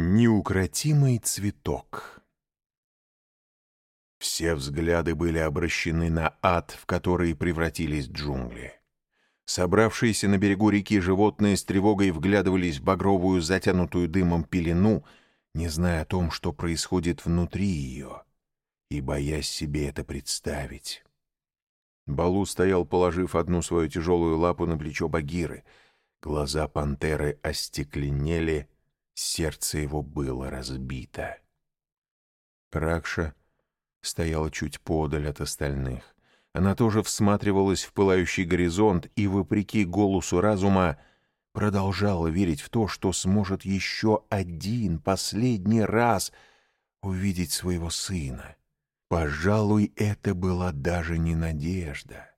Неукротимый цветок Все взгляды были обращены на ад, в который превратились джунгли. Собравшиеся на берегу реки животные с тревогой вглядывались в багровую, затянутую дымом пелену, не зная о том, что происходит внутри ее, и боясь себе это представить. Балу стоял, положив одну свою тяжелую лапу на плечо Багиры. Глаза пантеры остекленели — Сердце его было разбито. Ракша стояла чуть подаль от остальных. Она тоже всматривалась в пылающий горизонт и, вопреки голосу разума, продолжала верить в то, что сможет еще один, последний раз увидеть своего сына. Пожалуй, это была даже не надежда.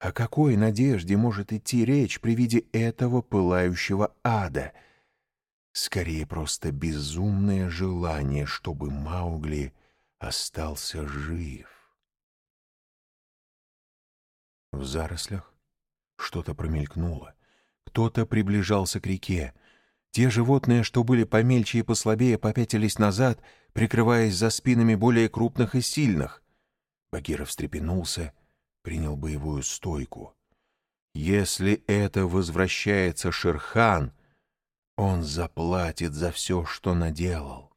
О какой надежде может идти речь при виде этого пылающего ада — Скорее, просто безумное желание, чтобы Маугли остался жив. В зарослях что-то промелькнуло. Кто-то приближался к реке. Те животные, что были помельче и послабее, попятились назад, прикрываясь за спинами более крупных и сильных. Багиров встрепенулся, принял боевую стойку. «Если это возвращается Шерхан», он заплатит за все, что наделал.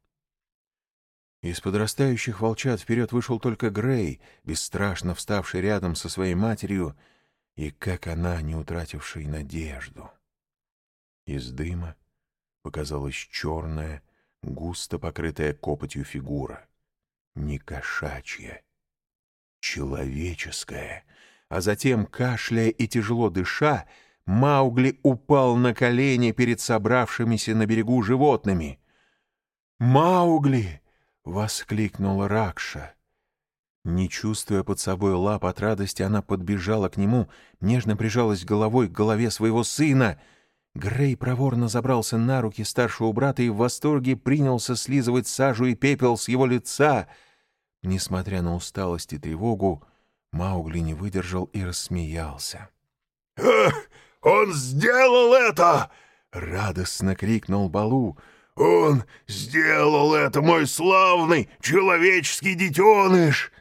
Из подрастающих волчат вперед вышел только Грей, бесстрашно вставший рядом со своей матерью, и как она, не утратившей надежду. Из дыма показалась черная, густо покрытая копотью фигура. Не кошачья, человеческая, а затем, кашляя и тяжело дыша, Маугли упал на колени перед собравшимися на берегу животными. «Маугли!» — воскликнула Ракша. Не чувствуя под собой лап от радости, она подбежала к нему, нежно прижалась головой к голове своего сына. Грей проворно забрался на руки старшего брата и в восторге принялся слизывать сажу и пепел с его лица. Несмотря на усталость и тревогу, Маугли не выдержал и рассмеялся. «Ах!» Он сделал это!» — радостно крикнул Балу. «Он сделал это, мой славный человеческий детеныш!»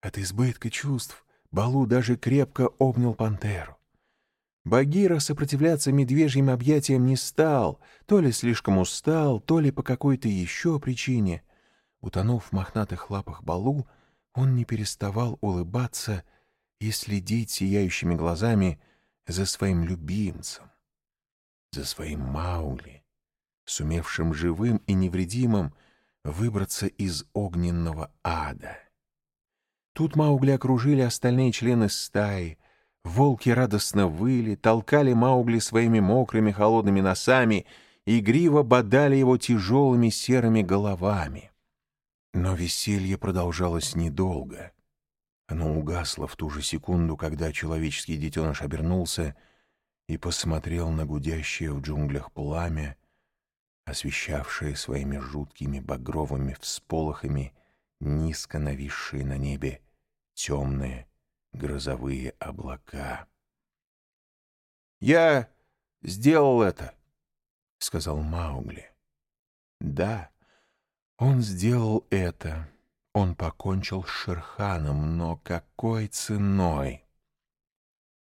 От избытка чувств Балу даже крепко обнял пантеру. Багира сопротивляться медвежьим объятиям не стал, то ли слишком устал, то ли по какой-то еще причине. Утонув в мохнатых лапах Балу, он не переставал улыбаться и следить сияющими глазами — за своим любимцем, за своим Маули, сумевшим живым и невредимым выбраться из огненного ада. Тут Маугли окружили остальные члены стаи, волки радостно выли, толкали Маугли своими мокрыми холодными носами и игриво бодали его тяжелыми серыми головами. Но веселье продолжалось недолго — оно угасло в ту же секунду, когда человеческий детеныш обернулся и посмотрел на гудящее в джунглях пламя, освещавшее своими жуткими багровыми всполохами низко нависшие на небе темные грозовые облака. «Я сделал это», — сказал Маугли. «Да, он сделал это». Он покончил с Шерханом, но какой ценой?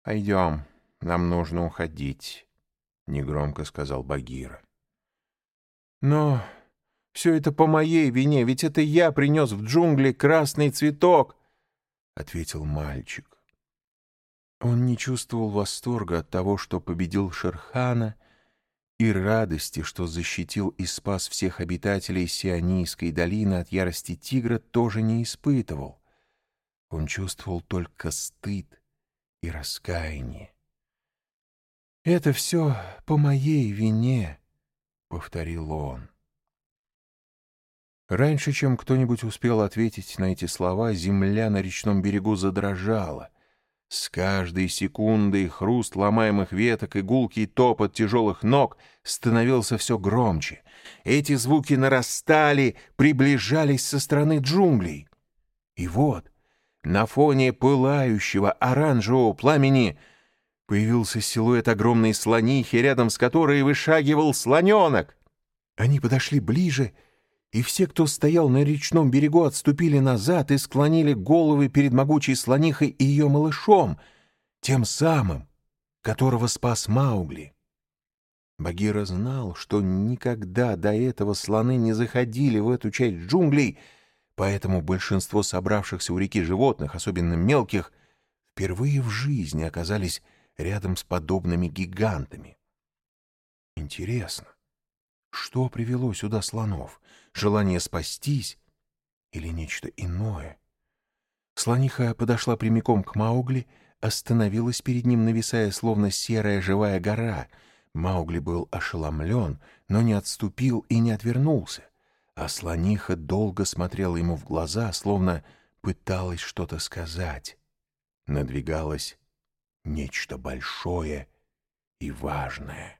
«Пойдем, нам нужно уходить», — негромко сказал Багира. «Но все это по моей вине, ведь это я принес в джунгли красный цветок», — ответил мальчик. Он не чувствовал восторга от того, что победил Шерхана, — и радости, что защитил и спас всех обитателей Сионийской долины от ярости тигра, тоже не испытывал. Он чувствовал только стыд и раскаяние. «Это все по моей вине», — повторил он. Раньше, чем кто-нибудь успел ответить на эти слова, земля на речном берегу задрожала. С каждой секундой хруст ломаемых веток и гулкий топот тяжелых ног становился все громче. Эти звуки нарастали, приближались со стороны джунглей. И вот, на фоне пылающего оранжевого пламени появился силуэт огромной слонихи, рядом с которой вышагивал слоненок. Они подошли ближе, и все, кто стоял на речном берегу, отступили назад и склонили головы перед могучей слонихой и ее малышом, тем самым, которого спас Маугли. Багира знал, что никогда до этого слоны не заходили в эту часть джунглей, поэтому большинство собравшихся у реки животных, особенно мелких, впервые в жизни оказались рядом с подобными гигантами. Интересно, что привело сюда слонов? Желание спастись или нечто иное? Слониха подошла прямиком к Маугли, остановилась перед ним, нависая, словно серая живая гора. Маугли был ошеломлен, но не отступил и не отвернулся. А слониха долго смотрела ему в глаза, словно пыталась что-то сказать. Надвигалось нечто большое и важное.